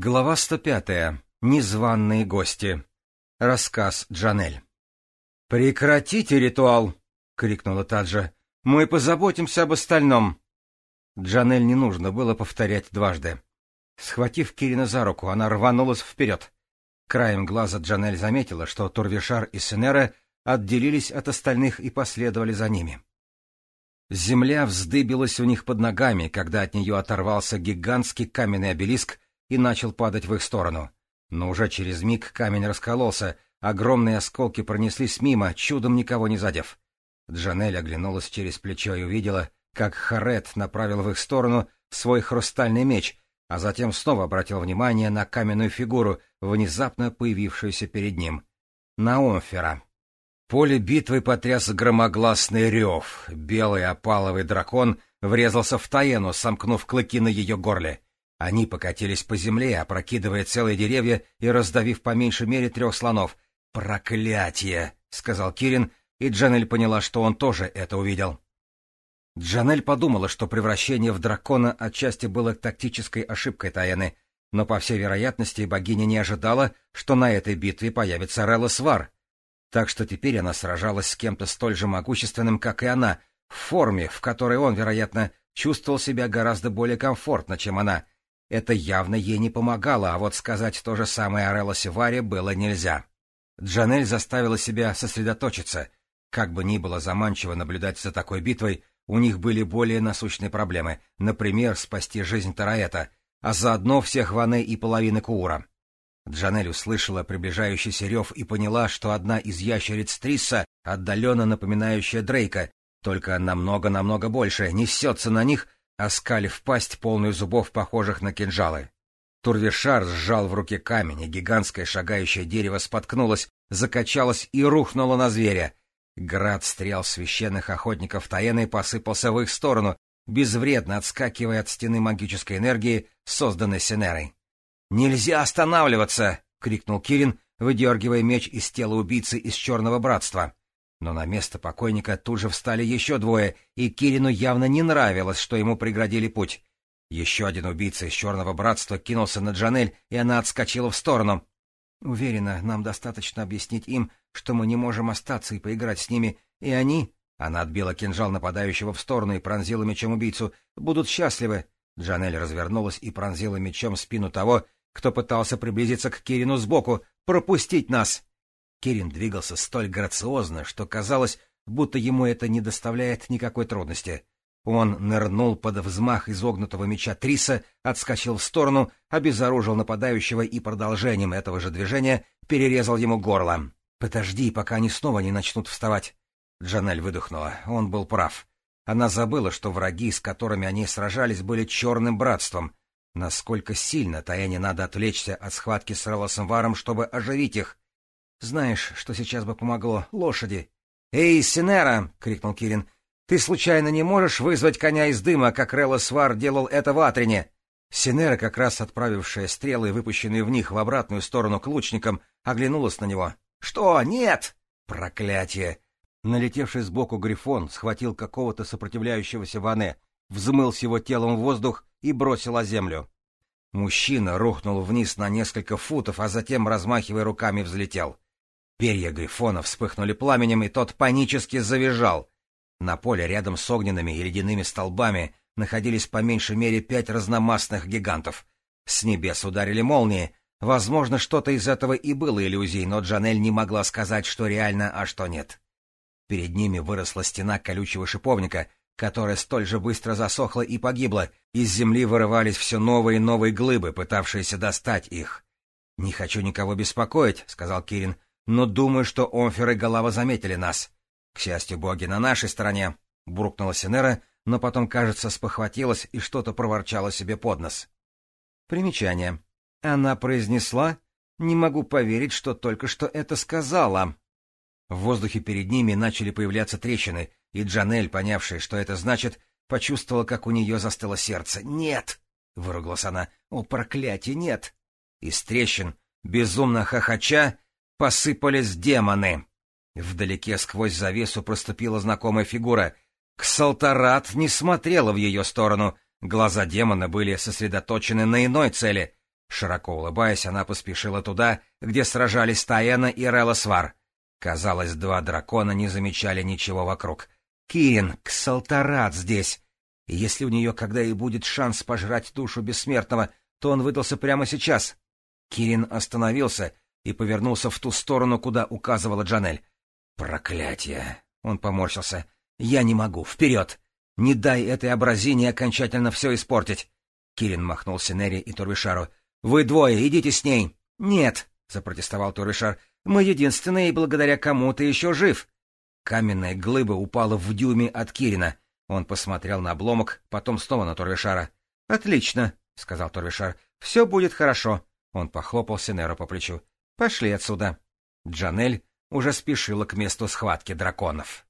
Глава 105. Незваные гости. Рассказ Джанель. «Прекратите ритуал!» — крикнула Таджа. «Мы позаботимся об остальном!» Джанель не нужно было повторять дважды. Схватив Кирина за руку, она рванулась вперед. Краем глаза Джанель заметила, что Турвишар и Сенера отделились от остальных и последовали за ними. Земля вздыбилась у них под ногами, когда от нее оторвался гигантский каменный обелиск — и начал падать в их сторону. Но уже через миг камень раскололся, огромные осколки пронеслись мимо, чудом никого не задев. Джанель оглянулась через плечо и увидела, как Харет направил в их сторону свой хрустальный меч, а затем снова обратил внимание на каменную фигуру, внезапно появившуюся перед ним. Наомфера. Поле битвы потряс громогласный рев. Белый опаловый дракон врезался в Таену, сомкнув клыки на ее горле. Они покатились по земле, опрокидывая целые деревья и раздавив по меньшей мере трех слонов. «Проклятие!» — сказал Кирин, и Джанель поняла, что он тоже это увидел. Джанель подумала, что превращение в дракона отчасти было тактической ошибкой Таяны, но, по всей вероятности, богиня не ожидала, что на этой битве появится Релла Свар. Так что теперь она сражалась с кем-то столь же могущественным, как и она, в форме, в которой он, вероятно, чувствовал себя гораздо более комфортно, чем она, это явно ей не помогало, а вот сказать то же самое о Релосе Варе было нельзя. Джанель заставила себя сосредоточиться. Как бы ни было заманчиво наблюдать за такой битвой, у них были более насущные проблемы, например, спасти жизнь Тараэта, а заодно всех Ване и половины Куура. Джанель услышала приближающийся рев и поняла, что одна из ящериц Триса, отдаленно напоминающая Дрейка, только намного-намного больше, несется на них — оскалив пасть, полную зубов, похожих на кинжалы. Турвишар сжал в руке камень, и гигантское шагающее дерево споткнулось, закачалось и рухнуло на зверя. Град стрел священных охотников Таены посыпался в их сторону, безвредно отскакивая от стены магической энергии, созданной Синерой. «Нельзя останавливаться!» — крикнул Кирин, выдергивая меч из тела убийцы из Черного Братства. Но на место покойника тут же встали еще двое, и Кирину явно не нравилось, что ему преградили путь. Еще один убийца из Черного Братства кинулся на Джанель, и она отскочила в сторону. «Уверена, нам достаточно объяснить им, что мы не можем остаться и поиграть с ними, и они...» Она отбила кинжал нападающего в сторону и пронзила мечом убийцу. «Будут счастливы!» Джанель развернулась и пронзила мечом спину того, кто пытался приблизиться к Кирину сбоку. «Пропустить нас!» Кирин двигался столь грациозно, что казалось, будто ему это не доставляет никакой трудности. Он нырнул под взмах изогнутого меча Триса, отскочил в сторону, обезоружил нападающего и продолжением этого же движения перерезал ему горло. «Подожди, пока они снова не начнут вставать!» Джанель выдохнула. Он был прав. Она забыла, что враги, с которыми они сражались, были черным братством. Насколько сильно Таяне надо отвлечься от схватки с Релосом Варом, чтобы оживить их, знаешь, что сейчас бы помогло? Лошади. «Эй, Синера!» — крикнул Кирин. «Ты случайно не можешь вызвать коня из дыма, как Релла Свар делал это в Атрине?» Синера, как раз отправившая стрелы, выпущенные в них в обратную сторону к лучникам, оглянулась на него. «Что? Нет!» «Проклятие!» Налетевший сбоку Грифон схватил какого-то сопротивляющегося Ване, взмыл с его телом в воздух и бросил о землю. Мужчина рухнул вниз на несколько футов, а затем, размахивая руками, взлетел. Перья грифона вспыхнули пламенем, и тот панически завизжал. На поле рядом с огненными и ледяными столбами находились по меньшей мере пять разномастных гигантов. С небес ударили молнии. Возможно, что-то из этого и было иллюзией, но Джанель не могла сказать, что реально, а что нет. Перед ними выросла стена колючего шиповника, которая столь же быстро засохла и погибла. Из земли вырывались все новые и новые глыбы, пытавшиеся достать их. — Не хочу никого беспокоить, — сказал Кирин, — но думаю, что Омфер и Голова заметили нас. К счастью, боги на нашей стороне, — буркнула Синера, но потом, кажется, спохватилась и что-то проворчала себе под нос. Примечание. Она произнесла «Не могу поверить, что только что это сказала». В воздухе перед ними начали появляться трещины, и Джанель, понявшая, что это значит, почувствовала, как у нее застыло сердце. «Нет!» — выругалась она. «О, проклятие, нет!» Из трещин, безумно хохоча, Посыпались демоны. Вдалеке сквозь завесу проступила знакомая фигура. Ксалтарат не смотрела в ее сторону. Глаза демона были сосредоточены на иной цели. Широко улыбаясь, она поспешила туда, где сражались Таэна и Релосвар. Казалось, два дракона не замечали ничего вокруг. «Кирин, Ксалтарат здесь!» Если у нее когда и будет шанс пожрать душу бессмертного, то он выдался прямо сейчас. Кирин остановился — и повернулся в ту сторону, куда указывала Джанель. «Проклятие!» — он поморщился. «Я не могу! Вперед! Не дай этой образине окончательно все испортить!» Кирин махнул Синери и Турвишару. «Вы двое, идите с ней!» «Нет!» — запротестовал Турвишар. «Мы единственные, и благодаря кому ты еще жив!» Каменная глыба упала в дюйме от Кирина. Он посмотрел на обломок, потом снова на Турвишара. «Отлично!» — сказал Турвишар. «Все будет хорошо!» Он похлопал Синеру по плечу. «Пошли отсюда!» Джанель уже спешила к месту схватки драконов.